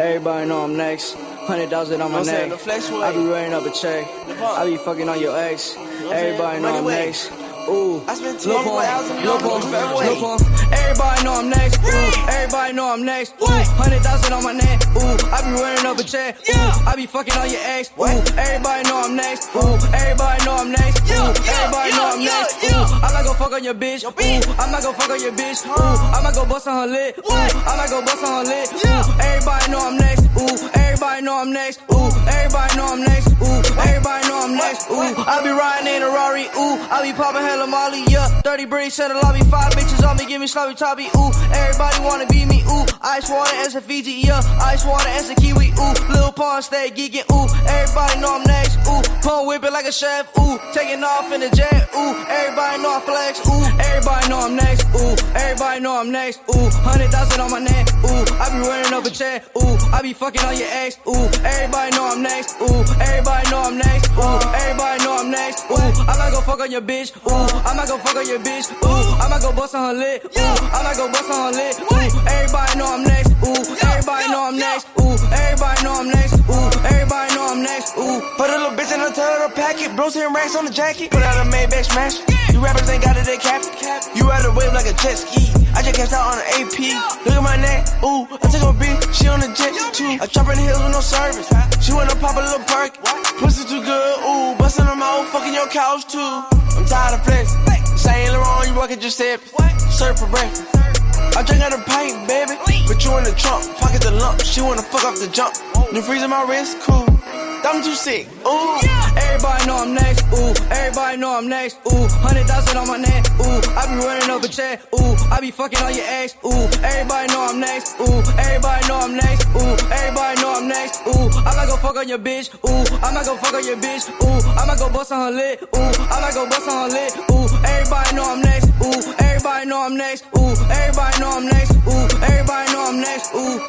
Everybody know I'm next. Hundred thousand on my neck. the flex way. I be running up a check. I be fucking on your ex. Everybody know I'm next. Ooh, I spent look on, look on, on look on. Everybody know I'm next. Ooh, everybody know I'm next. Ooh, hundred thousand on my neck. Ooh, I be running up a check. Ooh, I be fucking on your ex. Ooh, everybody know I'm next. Ooh, everybody know I'm next. Go fuck on your bitch. Ooh, I might go fuck on your bitch. Ooh, I might go bust on her lip. Ooh, I might go bust on her lip. Ooh, everybody know I'm next. Ooh, everybody know I'm next. Ooh, everybody know I'm next. Ooh, everybody know I'm next. Ooh, I be riding in a Rari. Ooh, I be popping hella Molly. Yeah, 30 bricks at the lobby. Five bitches on me, give me sloppy toppy. Ooh, everybody wanna be me. Ooh, ice water as a Fiji. Yeah, ice water as a kiwi. Ooh, Lil Pump stay geeking. Ooh, everybody know I'm next. Ooh, pun whip it like a chef. Ooh, taking off in the jet. Ooh, everybody know I flex. Ooh, everybody know I'm next. Ooh, everybody know I'm next. Ooh, hundred thousand on my neck. Ooh, I be running up a check. Ooh, I be fucking on your ex. Ooh, everybody know I'm next. Ooh, everybody know I'm next. Ooh, everybody know I'm next. Ooh, I might go fuck on your bitch. Ooh, I might go fuck on your bitch. Ooh, I might go bust on her lip. Ooh, I might go bust on her lip. Ooh, everybody know I'm next. Ooh, everybody know I'm next. Ooh, everybody know I'm next. Ooh, everybody know I'm next. Ooh. Put a little bitch in the the packet, bros hitting racks on the jacket. Put out a Maybach smash. You rappers ain't got it, they cap. You ride a wave like a jet ski. I just cashed out on an AP. Look at my neck, ooh. I take a beat, she on the jet too. I chop in the hills with no service. She wanna pop a little perk. Pussy too good, ooh. Bustin' them out, fucking your couch too. I'm tired of flexing. Saint Laurent, you walking just step. Serve for breakfast. I drink out a pint, baby. Put you in the trunk, pocket the lump. She wanna fuck off the jump. Oh. You freezing my wrist, cool. I'm too sick, ooh. Everybody know I'm next, ooh. Everybody know I'm next, ooh. Hundred thousand on my neck, ooh. I be running up a check, ooh. I be fucking on your ex, ooh. Everybody know I'm next, ooh. Everybody know I'm next, ooh. Everybody know I'm next, ooh. I might go fuck on your bitch, ooh. I might go fuck on your bitch, ooh. I might go bust on her lip, ooh. I might go bust on her lip, ooh. Everybody know I'm next, ooh. Everybody know I'm next, ooh. Everybody know I'm next, ooh. Everybody know I'm next, ooh.